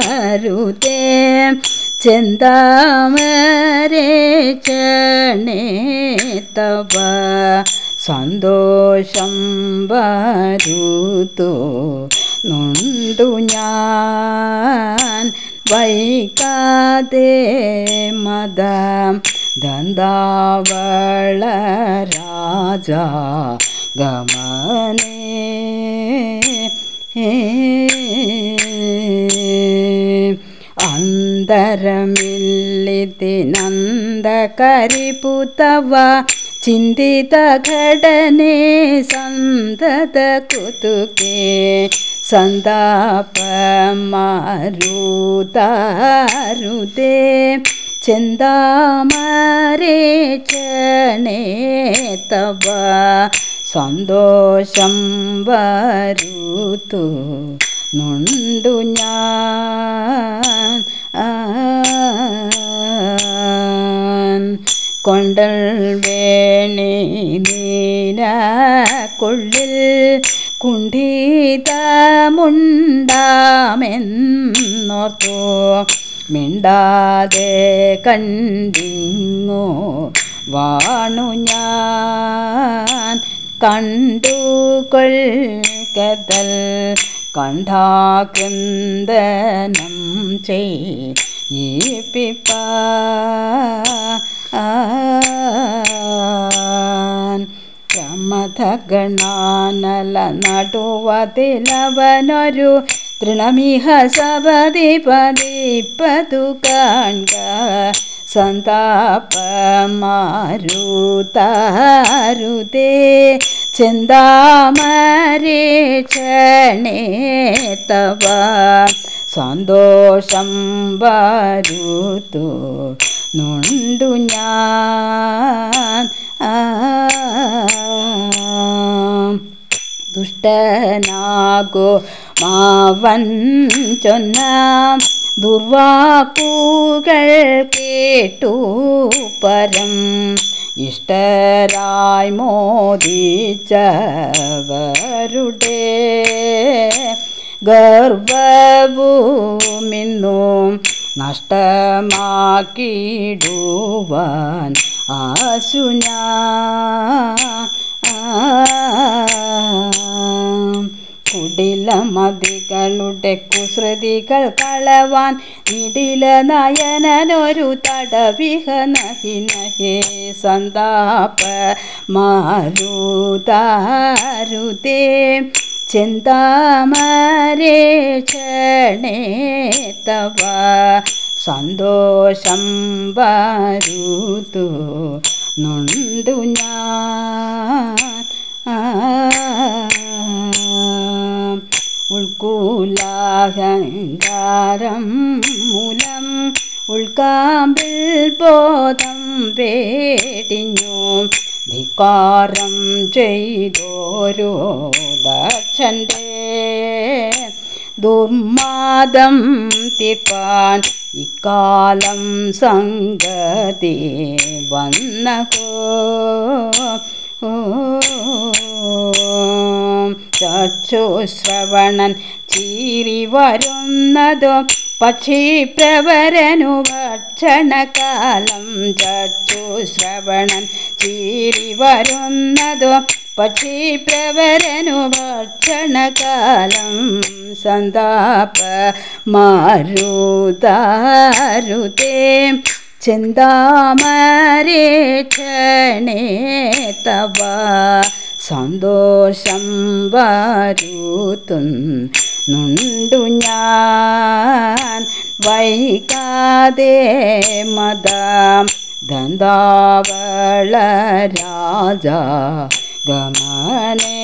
സന്താപമാരുതരുതേ ചെന്താമരേ ചണേ തവ സന്തോഷം വരുത്തു നുണ്ടു ഞാൻ വൈകാതെ മത ദന്താവള രാജ ഗമനേ अन्तरमिल्लिति करिपुतवा चीत घटने सन्दद कुतुके सन्दपमाु दारुते चन्द चने तब സന്തോഷം വരുത്തു. നുണ്ടു ഞാൻ കൊണ്ടൽ വേണി നീന കൊള്ളിൽ കുണ്ഠിതമുണ്ടാമെന്നോർത്തു. മിണ്ടാതെ കണ്ടിങ്ങോ വാണു ഞാൻ കണ്ടുകൊൾ കതൽ കണ്ഠാകൃന്ദനം ചെയ്യിപ്പിപ്പ പ്രമഥഗണാനല നടുവതിലവനൊരു തൃണമിഹ സപതി പതിപ്പതു കാൺക सन्तापमारुतारुते चिन्तामरे क्षणे तव सन्तोषं वरुतु नोण्डु दुष्टनागो मा वञ्च ദുർവാക്കുകൾ കേട്ടു പരം. ഇഷ്ടരായി മോദിച്ചവരുടെ ഗർഭഭൂമിന്നും നഷ്ടമാക്കിടുവാൻ ആശുനാ കുടിലമതികളുടെ കുസൃതികൾ കളവാൻ നിടില നയനനൊരു തടവിഹ നഹി നഹേ സന്താപ മാരുതാരുതേ. ചിന്താമരേ ക്ഷണേ തവ സന്തോഷം വരുത്തു നുണ്ടു ഞാൻ. ഉൾക്കൂലാഹങ്കാരം മൂലം ഉൾക്കാമ്പിൽ ബോധം വേടിഞ്ഞു. ധിക്കാരം ചെയ്തോരോ ദക്ഷന്റെ ദുർമാദം തിപ്പാൻ ഇക്കാലം സംഗതി വന്നഹോ ചക്ഷുശ്രവണൻ ചീറി വരുന്നതോ പക്ഷിപ്രവരനു ഭക്ഷണകാലം ചക്ഷുശ്രവണൻ ചീറി വരുന്നതോ പക്ഷിപ്രവരനു ഭക്ഷണകാലം സന്താപ മാരുതാരുതേ ചെന്താമരേ ക്ഷണേ തവ സന്തോഷം വരുത്തുന്നുണ്ടു ഞാൻ. വൈകാതെ മദം ദന്താവള രാജ ഗമനേ